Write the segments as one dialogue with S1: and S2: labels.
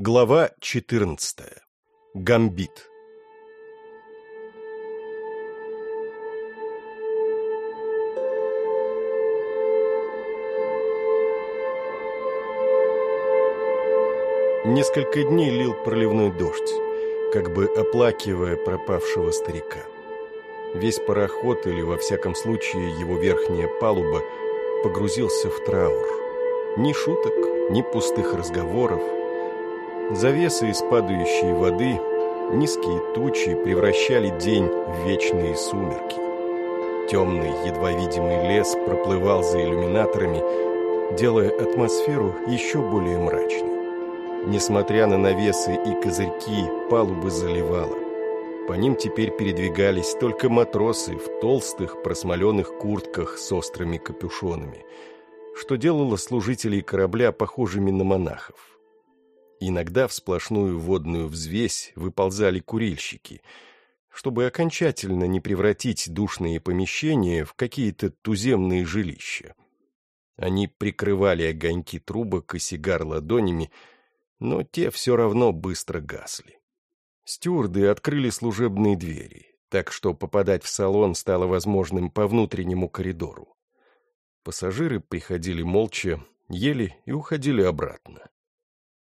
S1: Глава 14. Гамбит. Несколько дней лил проливной дождь, как бы оплакивая пропавшего старика. Весь пароход, или во всяком случае его верхняя палуба, погрузился в траур. Ни шуток, ни пустых разговоров. Завесы из падающей воды, низкие тучи превращали день в вечные сумерки. Темный, едва видимый лес проплывал за иллюминаторами, делая атмосферу еще более мрачной. Несмотря на навесы и козырьки, палубы заливало. По ним теперь передвигались только матросы в толстых просмоленных куртках с острыми капюшонами, что делало служителей корабля похожими на монахов. Иногда в сплошную водную взвесь выползали курильщики, чтобы окончательно не превратить душные помещения в какие-то туземные жилища. Они прикрывали огоньки трубок и сигар ладонями, но те все равно быстро гасли. Стюарды открыли служебные двери, так что попадать в салон стало возможным по внутреннему коридору. Пассажиры приходили молча, ели и уходили обратно.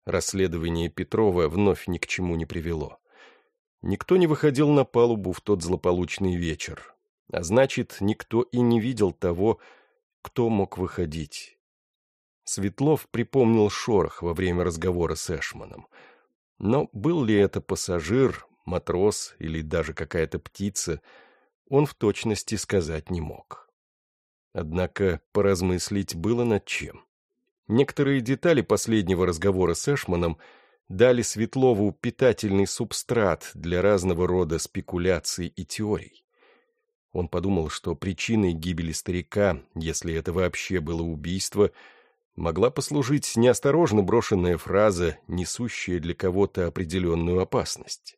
S1: Расследование Петрова вновь ни к чему не привело. Никто не выходил на палубу в тот злополучный вечер, а значит, никто и не видел того, кто мог выходить. Светлов припомнил шорох во время разговора с Эшманом. Но был ли это пассажир, матрос или даже какая-то птица, он в точности сказать не мог. Однако поразмыслить было над чем. Некоторые детали последнего разговора с Эшманом дали Светлову питательный субстрат для разного рода спекуляций и теорий. Он подумал, что причиной гибели старика, если это вообще было убийство, могла послужить неосторожно брошенная фраза, несущая для кого-то определенную опасность.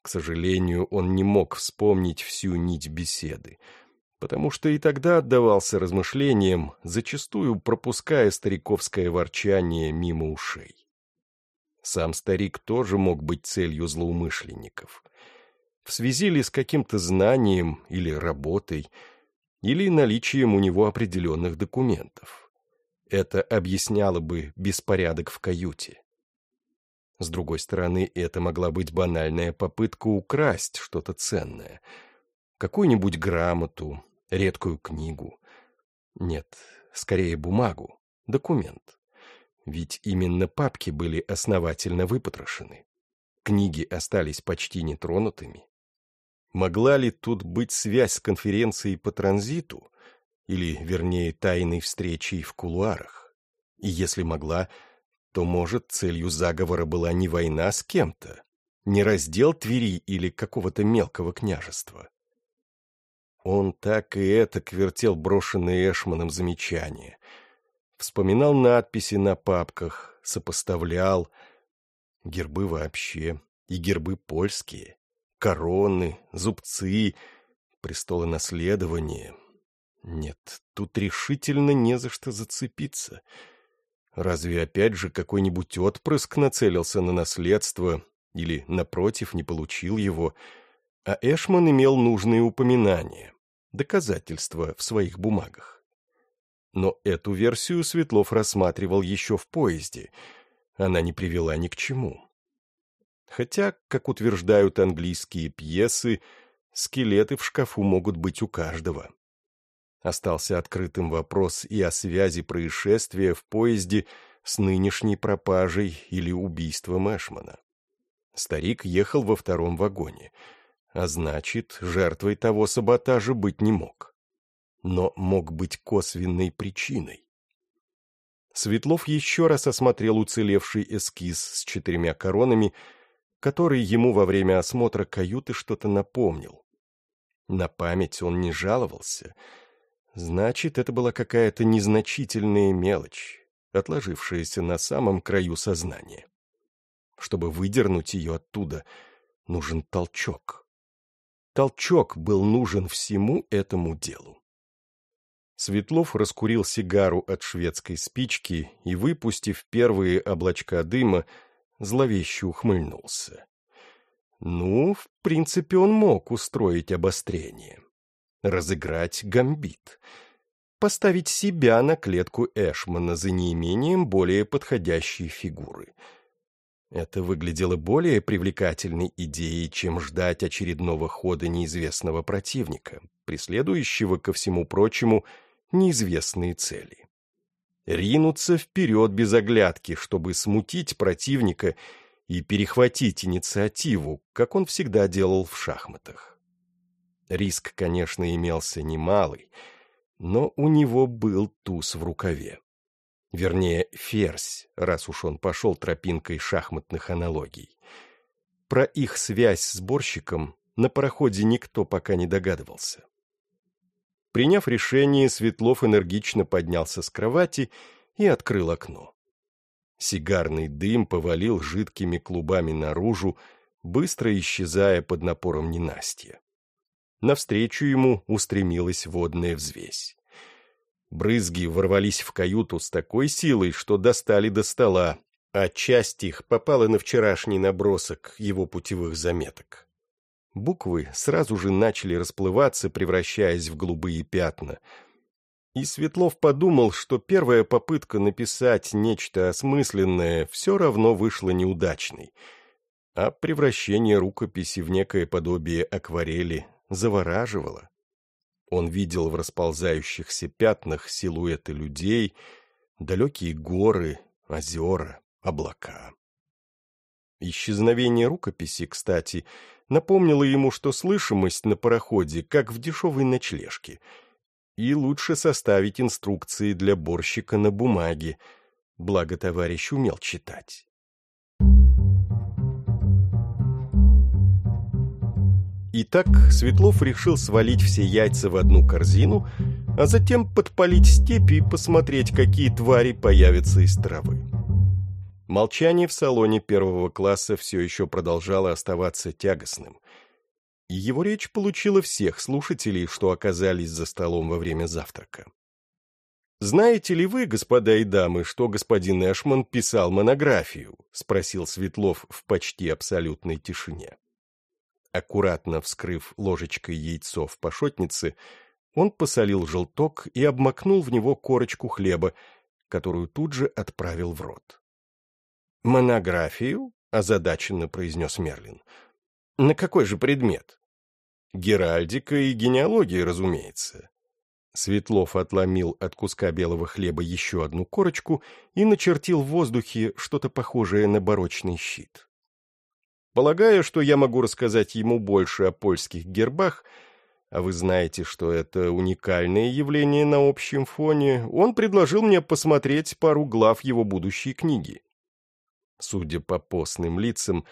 S1: К сожалению, он не мог вспомнить всю нить беседы, потому что и тогда отдавался размышлениям, зачастую пропуская стариковское ворчание мимо ушей. Сам старик тоже мог быть целью злоумышленников. В связи ли с каким-то знанием или работой, или наличием у него определенных документов. Это объясняло бы беспорядок в каюте. С другой стороны, это могла быть банальная попытка украсть что-то ценное. Какую-нибудь грамоту, редкую книгу. Нет, скорее бумагу, документ. Ведь именно папки были основательно выпотрошены. Книги остались почти нетронутыми. Могла ли тут быть связь с конференцией по транзиту, или, вернее, тайной встречей в кулуарах. И если могла, то, может, целью заговора была не война с кем-то, не раздел Твери или какого-то мелкого княжества. Он так и это вертел брошенные Эшманом замечания. Вспоминал надписи на папках, сопоставлял. Гербы вообще, и гербы польские, короны, зубцы, престолы наследования, нет, тут решительно не за что зацепиться. Разве опять же какой-нибудь отпрыск нацелился на наследство или, напротив, не получил его, а Эшман имел нужные упоминания, доказательства в своих бумагах. Но эту версию Светлов рассматривал еще в поезде. Она не привела ни к чему. Хотя, как утверждают английские пьесы, скелеты в шкафу могут быть у каждого. Остался открытым вопрос и о связи происшествия в поезде с нынешней пропажей или убийством Эшмана. Старик ехал во втором вагоне, а значит, жертвой того саботажа быть не мог. Но мог быть косвенной причиной. Светлов еще раз осмотрел уцелевший эскиз с четырьмя коронами, который ему во время осмотра каюты что-то напомнил. На память он не жаловался — Значит, это была какая-то незначительная мелочь, отложившаяся на самом краю сознания. Чтобы выдернуть ее оттуда, нужен толчок. Толчок был нужен всему этому делу. Светлов раскурил сигару от шведской спички и, выпустив первые облачка дыма, зловеще ухмыльнулся. Ну, в принципе, он мог устроить обострение. Разыграть гамбит. Поставить себя на клетку Эшмана за неимением более подходящей фигуры. Это выглядело более привлекательной идеей, чем ждать очередного хода неизвестного противника, преследующего, ко всему прочему, неизвестные цели. Ринуться вперед без оглядки, чтобы смутить противника и перехватить инициативу, как он всегда делал в шахматах. Риск, конечно, имелся немалый, но у него был туз в рукаве. Вернее, ферзь, раз уж он пошел тропинкой шахматных аналогий. Про их связь с сборщиком на пароходе никто пока не догадывался. Приняв решение, Светлов энергично поднялся с кровати и открыл окно. Сигарный дым повалил жидкими клубами наружу, быстро исчезая под напором ненастья. Навстречу ему устремилась водная взвесь. Брызги ворвались в каюту с такой силой, что достали до стола, а часть их попала на вчерашний набросок его путевых заметок. Буквы сразу же начали расплываться, превращаясь в голубые пятна — и Светлов подумал, что первая попытка написать нечто осмысленное все равно вышла неудачной, а превращение рукописи в некое подобие акварели завораживало. Он видел в расползающихся пятнах силуэты людей, далекие горы, озера, облака. Исчезновение рукописи, кстати, напомнило ему, что слышимость на пароходе, как в дешевой ночлежке — и лучше составить инструкции для борщика на бумаге, благо товарищ умел читать. Итак, Светлов решил свалить все яйца в одну корзину, а затем подпалить степи и посмотреть, какие твари появятся из травы. Молчание в салоне первого класса все еще продолжало оставаться тягостным — и его речь получила всех слушателей, что оказались за столом во время завтрака. «Знаете ли вы, господа и дамы, что господин Эшман писал монографию?» — спросил Светлов в почти абсолютной тишине. Аккуратно вскрыв ложечкой яйцо в пашотнице, он посолил желток и обмакнул в него корочку хлеба, которую тут же отправил в рот. «Монографию?» — озадаченно произнес Мерлин. «На какой же предмет?» Геральдика и генеалогия, разумеется. Светлов отломил от куска белого хлеба еще одну корочку и начертил в воздухе что-то похожее на барочный щит. Полагаю, что я могу рассказать ему больше о польских гербах, а вы знаете, что это уникальное явление на общем фоне, он предложил мне посмотреть пару глав его будущей книги. Судя по постным лицам,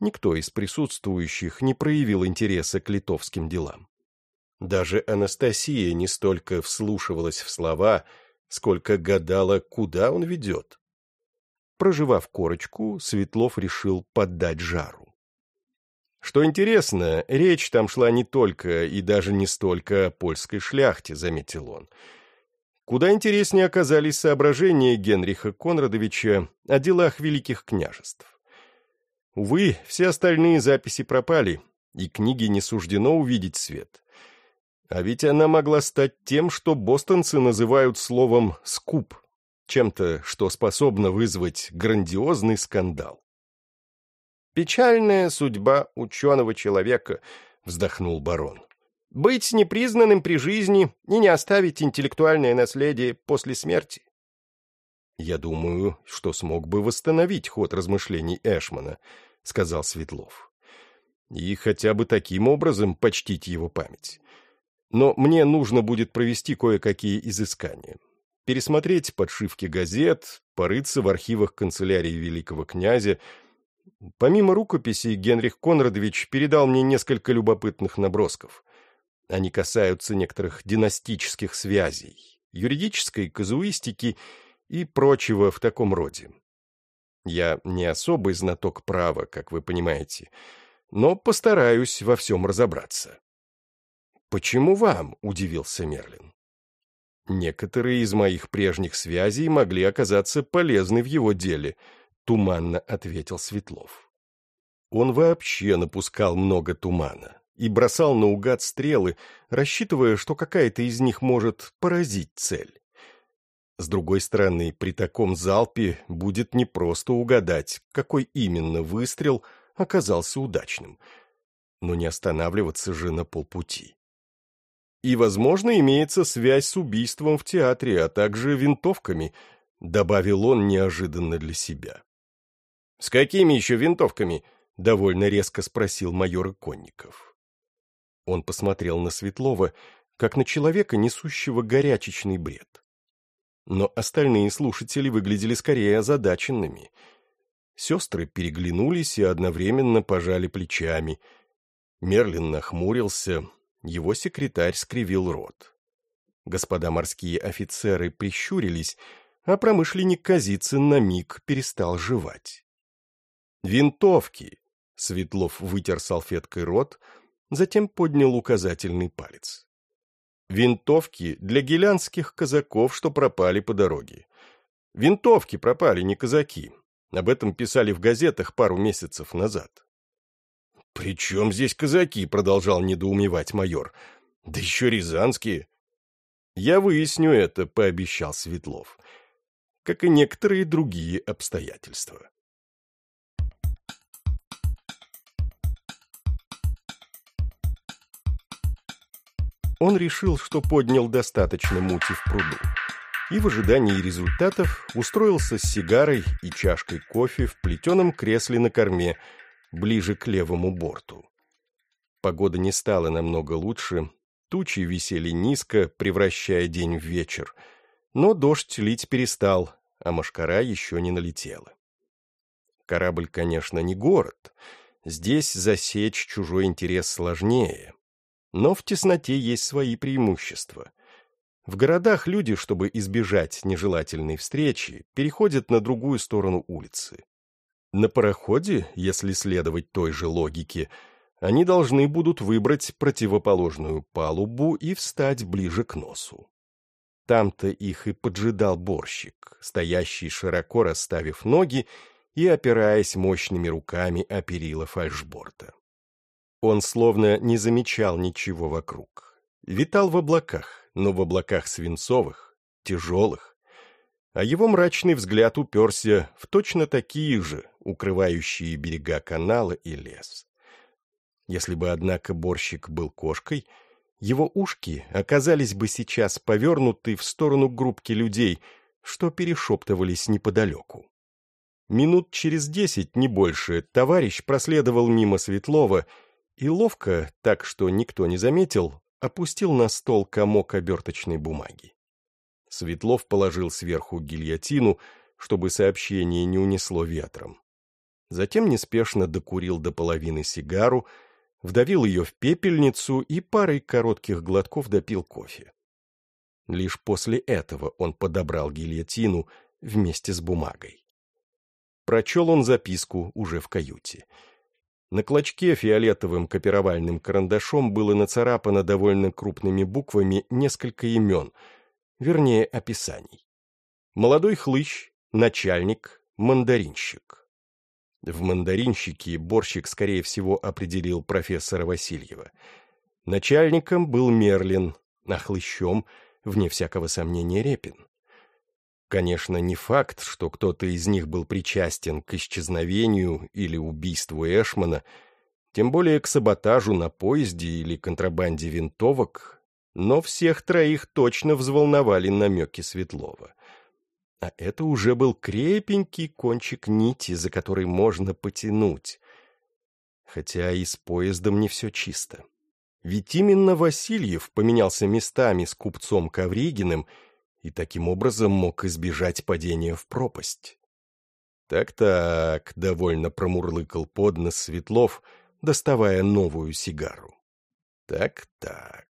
S1: никто из присутствующих не проявил интереса к литовским делам. Даже Анастасия не столько вслушивалась в слова, сколько гадала, куда он ведет. Проживав корочку, Светлов решил поддать жару. Что интересно, речь там шла не только и даже не столько о польской шляхте, заметил он. Куда интереснее оказались соображения Генриха Конрадовича о делах великих княжеств. Увы, все остальные записи пропали, и книге не суждено увидеть свет. А ведь она могла стать тем, что бостонцы называют словом «скуп», чем-то, что способно вызвать грандиозный скандал. «Печальная судьба ученого человека», — вздохнул барон. «Быть непризнанным при жизни и не оставить интеллектуальное наследие после смерти». «Я думаю, что смог бы восстановить ход размышлений Эшмана», — сказал Светлов. «И хотя бы таким образом почтить его память. Но мне нужно будет провести кое-какие изыскания. Пересмотреть подшивки газет, порыться в архивах канцелярии великого князя. Помимо рукописей, Генрих Конрадович передал мне несколько любопытных набросков. Они касаются некоторых династических связей, юридической казуистики и прочего в таком роде. Я не особый знаток права, как вы понимаете, но постараюсь во всем разобраться. «Почему вам?» — удивился Мерлин. «Некоторые из моих прежних связей могли оказаться полезны в его деле», — туманно ответил Светлов. Он вообще напускал много тумана и бросал наугад стрелы, рассчитывая, что какая-то из них может поразить цель. С другой стороны, при таком залпе будет непросто угадать, какой именно выстрел оказался удачным. Но не останавливаться же на полпути. И, возможно, имеется связь с убийством в театре, а также винтовками, добавил он неожиданно для себя. «С какими еще винтовками?» — довольно резко спросил майор Иконников. Он посмотрел на Светлова, как на человека, несущего горячечный бред. Но остальные слушатели выглядели скорее озадаченными. Сестры переглянулись и одновременно пожали плечами. Мерлин нахмурился, его секретарь скривил рот. Господа морские офицеры прищурились, а промышленник Казицын на миг перестал жевать. «Винтовки!» — Светлов вытер салфеткой рот, затем поднял указательный палец. «Винтовки для гелянских казаков, что пропали по дороге. Винтовки пропали, не казаки. Об этом писали в газетах пару месяцев назад». «При чем здесь казаки?» — продолжал недоумевать майор. «Да еще рязанские». «Я выясню это», — пообещал Светлов. «Как и некоторые другие обстоятельства». Он решил, что поднял достаточно мути в пруду. И в ожидании результатов устроился с сигарой и чашкой кофе в плетеном кресле на корме, ближе к левому борту. Погода не стала намного лучше, тучи висели низко, превращая день в вечер, но дождь лить перестал, а машкара еще не налетела. Корабль, конечно, не город. Здесь засечь чужой интерес сложнее, но в тесноте есть свои преимущества. В городах люди, чтобы избежать нежелательной встречи, переходят на другую сторону улицы. На пароходе, если следовать той же логике, они должны будут выбрать противоположную палубу и встать ближе к носу. Там-то их и поджидал борщик, стоящий широко расставив ноги и опираясь мощными руками о перила фальшборта. Он словно не замечал ничего вокруг. Витал в облаках, но в облаках свинцовых, тяжелых. А его мрачный взгляд уперся в точно такие же, укрывающие берега канала и лес. Если бы, однако, борщик был кошкой, его ушки оказались бы сейчас повернуты в сторону группки людей, что перешептывались неподалеку. Минут через десять, не больше, товарищ проследовал мимо Светлова и ловко, так что никто не заметил, опустил на стол комок оберточной бумаги. Светлов положил сверху гильотину, чтобы сообщение не унесло ветром. Затем неспешно докурил до половины сигару, вдавил ее в пепельницу и парой коротких глотков допил кофе. Лишь после этого он подобрал гильотину вместе с бумагой. Прочел он записку уже в каюте — на клочке фиолетовым копировальным карандашом было нацарапано довольно крупными буквами несколько имен, вернее, описаний. Молодой хлыщ, начальник, мандаринщик. В мандаринщике борщик, скорее всего, определил профессора Васильева. Начальником был Мерлин, а хлыщом, вне всякого сомнения, Репин. Конечно, не факт, что кто-то из них был причастен к исчезновению или убийству Эшмана, тем более к саботажу на поезде или контрабанде винтовок, но всех троих точно взволновали намеки Светлова. А это уже был крепенький кончик нити, за который можно потянуть. Хотя и с поездом не все чисто. Ведь именно Васильев поменялся местами с купцом Ковригиным — и таким образом мог избежать падения в пропасть. «Так-так», — довольно промурлыкал под нос Светлов, доставая новую сигару. «Так-так».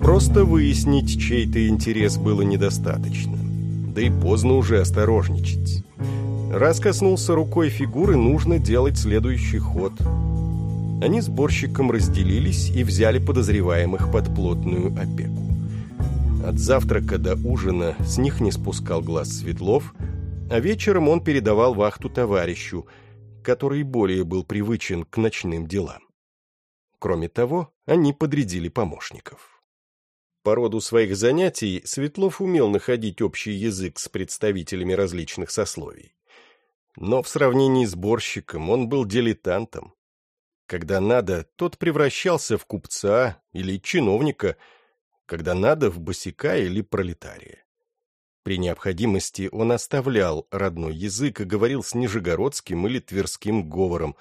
S1: Просто выяснить чей-то интерес было недостаточно. Да и поздно уже осторожничать. Раз коснулся рукой фигуры, нужно делать следующий ход — они с борщиком разделились и взяли подозреваемых под плотную опеку. От завтрака до ужина с них не спускал глаз Светлов, а вечером он передавал вахту товарищу, который более был привычен к ночным делам. Кроме того, они подрядили помощников. По роду своих занятий Светлов умел находить общий язык с представителями различных сословий. Но в сравнении с борщиком он был дилетантом. Когда надо, тот превращался в купца или чиновника, когда надо, в босика или пролетария. При необходимости он оставлял родной язык и говорил с нижегородским или тверским говором,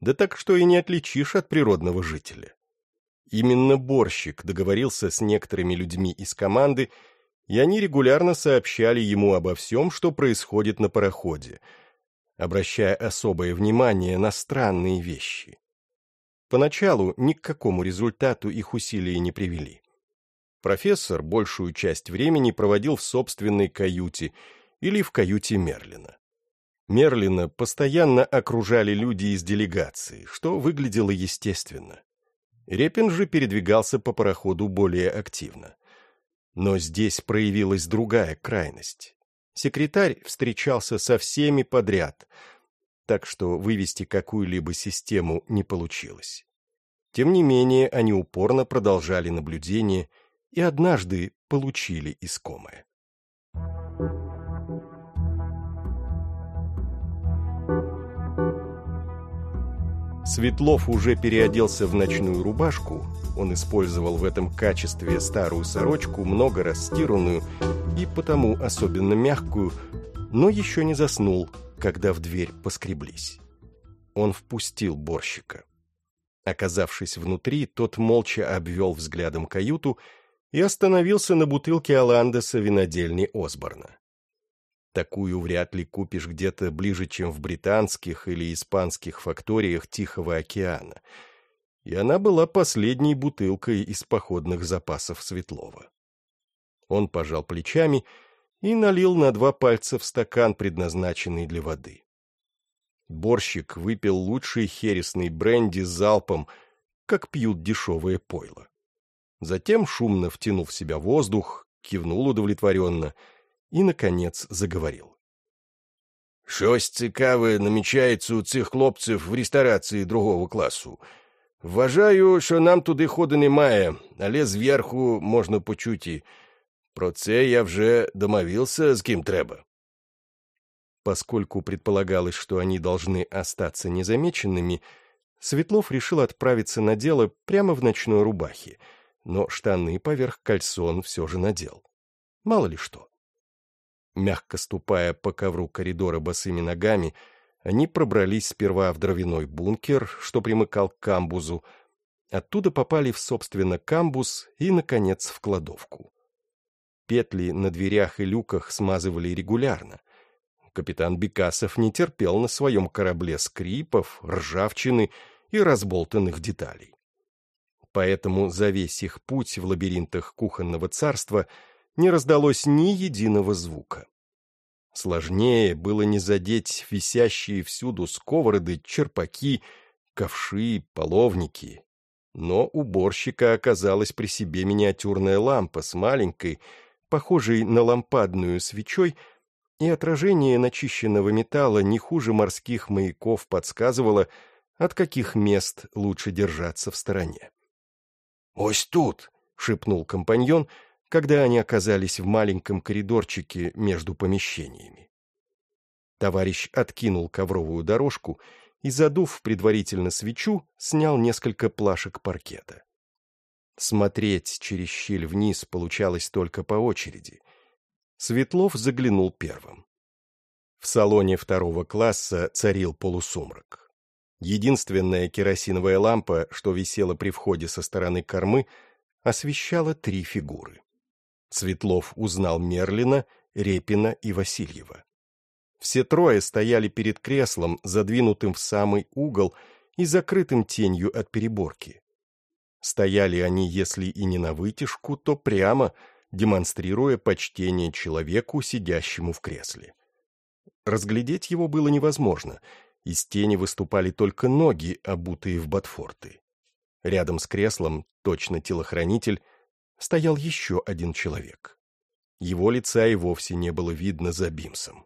S1: да так что и не отличишь от природного жителя. Именно борщик договорился с некоторыми людьми из команды, и они регулярно сообщали ему обо всем, что происходит на пароходе, обращая особое внимание на странные вещи. Поначалу ни к какому результату их усилия не привели. Профессор большую часть времени проводил в собственной каюте или в каюте Мерлина. Мерлина постоянно окружали люди из делегации, что выглядело естественно. Репин же передвигался по пароходу более активно. Но здесь проявилась другая крайность. Секретарь встречался со всеми подряд, так что вывести какую-либо систему не получилось. Тем не менее, они упорно продолжали наблюдение и однажды получили искомое. Светлов уже переоделся в ночную рубашку, он использовал в этом качестве старую сорочку, много раз стиранную и потому особенно мягкую, но еще не заснул, когда в дверь поскреблись. Он впустил борщика. Оказавшись внутри, тот молча обвел взглядом каюту и остановился на бутылке Аландеса винодельни Осборна. Такую вряд ли купишь где-то ближе, чем в британских или испанских факториях Тихого океана. И она была последней бутылкой из походных запасов Светлова. Он пожал плечами и налил на два пальца в стакан, предназначенный для воды. Борщик выпил лучший хересный бренди с залпом, как пьют дешевое пойло. Затем, шумно втянув в себя воздух, кивнул удовлетворенно — і, наконец, заговорил. «Щось цікаве намічається у цих хлопців в ресторації другого класу. Вважаю, що нам туди ходу немає, але зверху можна почути. Про це я вже домовился с кем треба. Поскольку предполагалось, что они должны остаться незамеченными, Светлов решил отправиться на дело прямо в ночной рубахе, но штаны поверх кальсон все же надел. Мало ли что. Мягко ступая по ковру коридора босыми ногами, они пробрались сперва в дровяной бункер, что примыкал к камбузу, оттуда попали в, собственно, камбуз и, наконец, в кладовку. Петли на дверях и люках смазывали регулярно. Капитан Бекасов не терпел на своем корабле скрипов, ржавчины и разболтанных деталей. Поэтому за весь их путь в лабиринтах кухонного царства — не раздалось ни единого звука. Сложнее было не задеть висящие всюду сковороды, черпаки, ковши, половники. Но уборщика оказалась при себе миниатюрная лампа с маленькой, похожей на лампадную свечой, и отражение начищенного металла не хуже морских маяков подсказывало, от каких мест лучше держаться в стороне. «Ось тут!» — шепнул компаньон — когда они оказались в маленьком коридорчике между помещениями. Товарищ откинул ковровую дорожку и, задув предварительно свечу, снял несколько плашек паркета. Смотреть через щель вниз получалось только по очереди. Светлов заглянул первым. В салоне второго класса царил полусумрак. Единственная керосиновая лампа, что висела при входе со стороны кормы, освещала три фигуры. Светлов узнал Мерлина, Репина и Васильева. Все трое стояли перед креслом, задвинутым в самый угол и закрытым тенью от переборки. Стояли они, если и не на вытяжку, то прямо, демонстрируя почтение человеку, сидящему в кресле. Разглядеть его было невозможно, Из тени выступали только ноги, обутые в ботфорты. Рядом с креслом, точно телохранитель, стоял еще один человек. Его лица и вовсе не было видно за бимсом.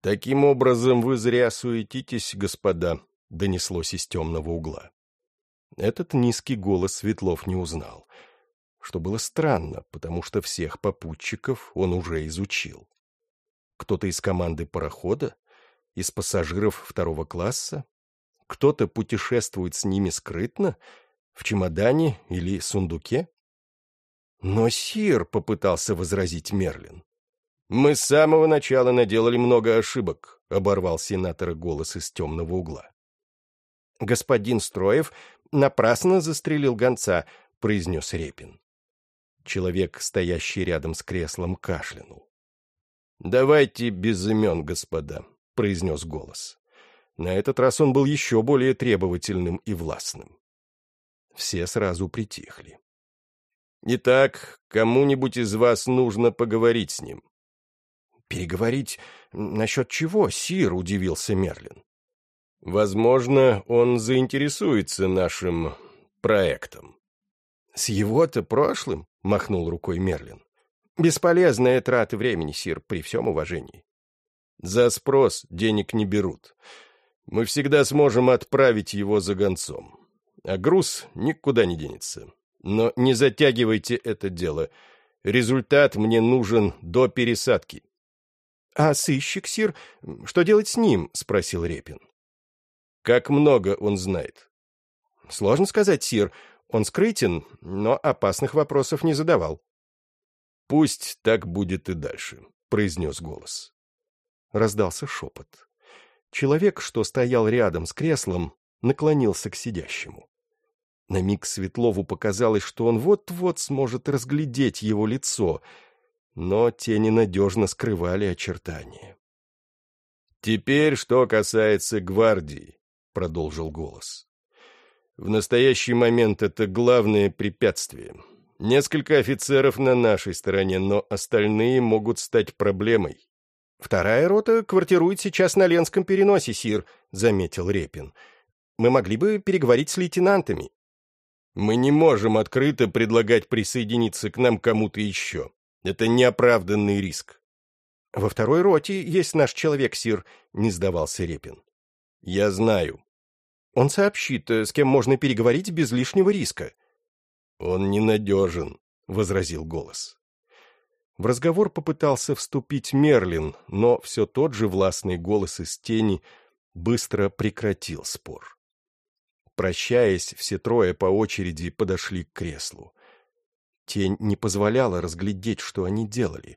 S1: «Таким образом вы зря суетитесь, господа», — донеслось из темного угла. Этот низкий голос Светлов не узнал, что было странно, потому что всех попутчиков он уже изучил. Кто-то из команды парохода? Из пассажиров второго класса? Кто-то путешествует с ними скрытно? В чемодане или сундуке? Но Сир попытался возразить Мерлин. «Мы с самого начала наделали много ошибок», — оборвал сенатора голос из темного угла. «Господин Строев напрасно застрелил гонца», — произнес Репин. Человек, стоящий рядом с креслом, кашлянул. «Давайте без имен, господа», — произнес голос. На этот раз он был еще более требовательным и властным. Все сразу притихли. «Итак, кому-нибудь из вас нужно поговорить с ним?» «Переговорить насчет чего, Сир?» — удивился Мерлин. «Возможно, он заинтересуется нашим проектом». «С его-то прошлым?» — махнул рукой Мерлин. «Бесполезная трата времени, Сир, при всем уважении». «За спрос денег не берут. Мы всегда сможем отправить его за гонцом. А груз никуда не денется. Но не затягивайте это дело. Результат мне нужен до пересадки. «А сыщик, Сир, что делать с ним?» — спросил Репин. «Как много он знает?» «Сложно сказать, Сир. Он скрытен, но опасных вопросов не задавал». «Пусть так будет и дальше», — произнес голос. Раздался шепот. Человек, что стоял рядом с креслом, наклонился к сидящему. На миг Светлову показалось, что он вот-вот сможет разглядеть его лицо — но тени надежно скрывали очертания. «Теперь, что касается гвардии», — продолжил голос. «В настоящий момент это главное препятствие. Несколько офицеров на нашей стороне, но остальные могут стать проблемой». «Вторая рота квартирует сейчас на Ленском переносе, Сир», — заметил Репин. «Мы могли бы переговорить с лейтенантами». «Мы не можем открыто предлагать присоединиться к нам кому-то еще. Это неоправданный риск. Во второй роте есть наш человек, Сир, не сдавался Репин. Я знаю. Он сообщит, э, с кем можно переговорить без лишнего риска. Он ненадежен, возразил голос. В разговор попытался вступить Мерлин, но все тот же властный голос из тени быстро прекратил спор. Прощаясь, все трое по очереди подошли к креслу. Тень не позволяла разглядеть, что они делали.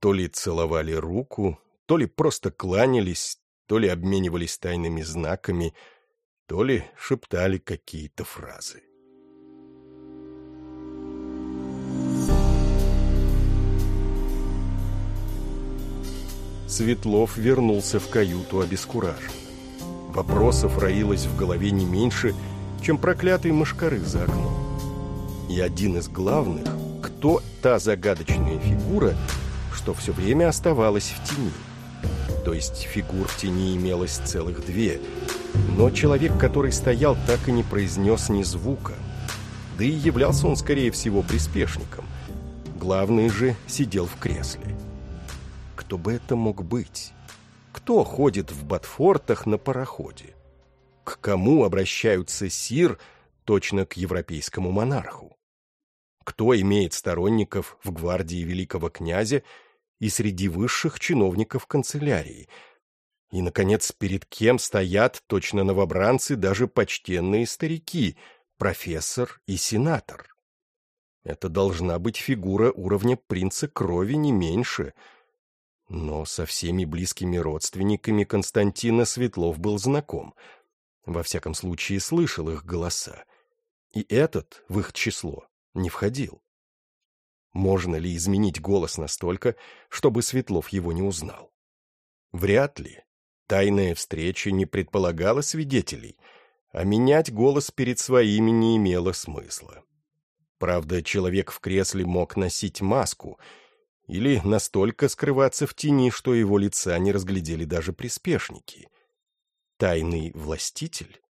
S1: То ли целовали руку, то ли просто кланялись, то ли обменивались тайными знаками, то ли шептали какие-то фразы. Светлов вернулся в каюту обескуражен. Вопросов роилось в голове не меньше, чем проклятый мышкары за окном. И один из главных, кто та загадочная фигура, что все время оставалась в тени. То есть фигур в тени имелось целых две, но человек, который стоял, так и не произнес ни звука. Да и являлся он, скорее всего, приспешником. Главный же сидел в кресле. Кто бы это мог быть? Кто ходит в Батфортах на пароходе? К кому обращаются сир, точно к европейскому монарху? кто имеет сторонников в гвардии великого князя и среди высших чиновников канцелярии. И, наконец, перед кем стоят точно новобранцы даже почтенные старики, профессор и сенатор. Это должна быть фигура уровня принца крови не меньше. Но со всеми близкими родственниками Константина Светлов был знаком. Во всяком случае, слышал их голоса. И этот в их число не входил. Можно ли изменить голос настолько, чтобы Светлов его не узнал? Вряд ли. Тайная встреча не предполагала свидетелей, а менять голос перед своими не имело смысла. Правда, человек в кресле мог носить маску или настолько скрываться в тени, что его лица не разглядели даже приспешники. Тайный властитель?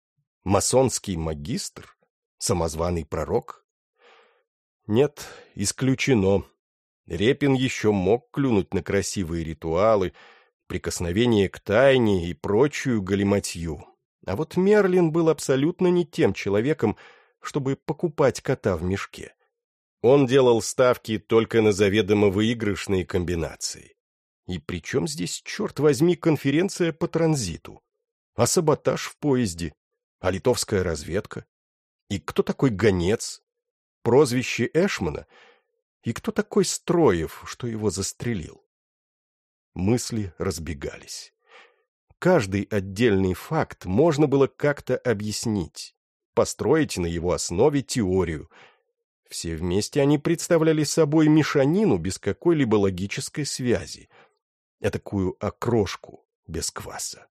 S1: Масонский магистр? Самозваный пророк? Нет, исключено. Репин еще мог клюнуть на красивые ритуалы, прикосновение к тайне и прочую галиматью. А вот Мерлин был абсолютно не тем человеком, чтобы покупать кота в мешке. Он делал ставки только на заведомо выигрышные комбинации. И при чем здесь, черт возьми, конференция по транзиту? А саботаж в поезде? А литовская разведка? И кто такой гонец? Прозвище Эшмана? И кто такой Строев, что его застрелил? Мысли разбегались. Каждый отдельный факт можно было как-то объяснить, построить на его основе теорию. Все вместе они представляли собой мешанину без какой-либо логической связи, такую окрошку без кваса.